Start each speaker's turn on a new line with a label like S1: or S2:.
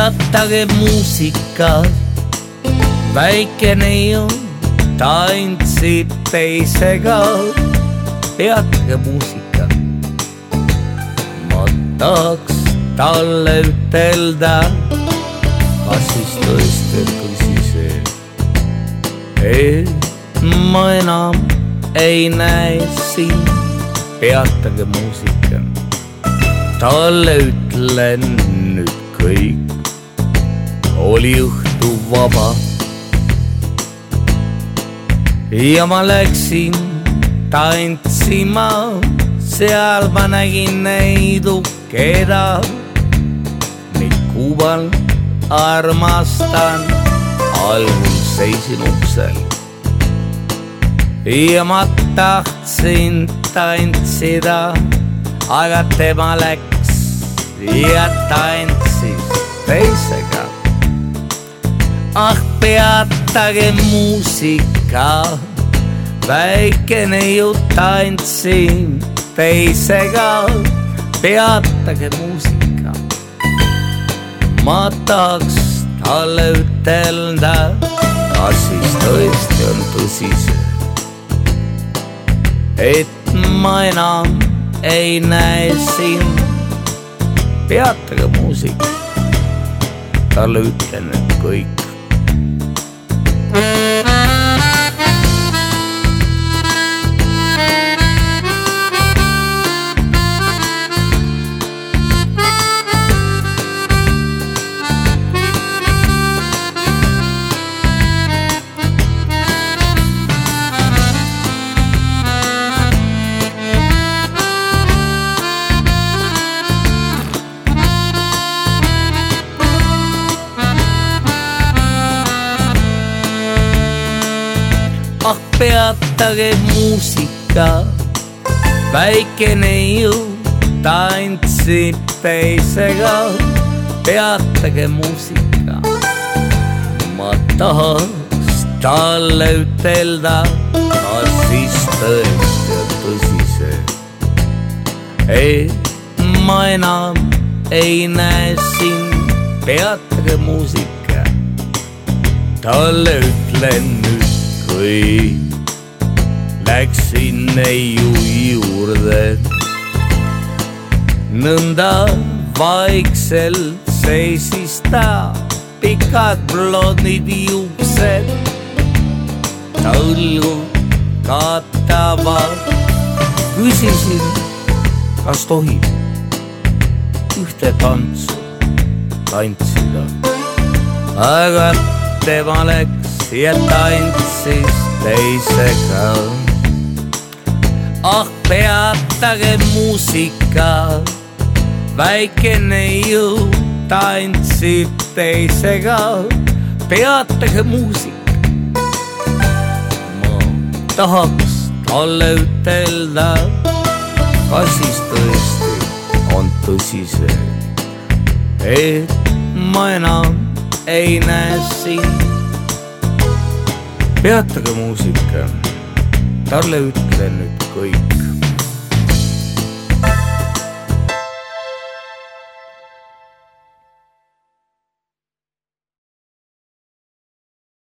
S1: peatage muusika, väike neiu tantsib teisega, peatage muusika. ma tahaks talle ütelda, kas siis tõesti on tõsi see, et ma enam ei näe sind, peatage muusika. talle ütlen nüüd kõik, oli õhtu vaba. ja ma läksin tantsima, seal ma nägin neidu, keda neid kuubal armastan, algul seisin uksel. Ja ma tahtsin tantsida, aga tema läks ja tantsis peatage muusika, väike neiu tantsin teisega, peatage muusika. ma tahaks talle ütelda, kas siis tõesti on tõsi see et ma enam ei näe sind. peatage muusika, talle ütlen nüüd kõik. Ah peatage muusika, väike neiu tantsib teisega, peatage muusika. ma tahaks talle ütelda, kas siis tõesti on tõsi see, et ma enam ei näe sind, peatage muusika. talle ütlen nüüd kui läksin neiu juurde. nõnda vaikselt seisis ta, pikad blondid juuksed, õlgu katavad. küsisin, kas tohib ühte tantsu tantsida, aga tema läks ja tantsis teisega. ah, peatage muusika, väike neiu tantsib teisega, peatage muusika. ma tahaks talle ütelda, kas siis tõesti on tõsi see, et ma enam ei näe sind peatage muusika, talle ütlen nüüd kõik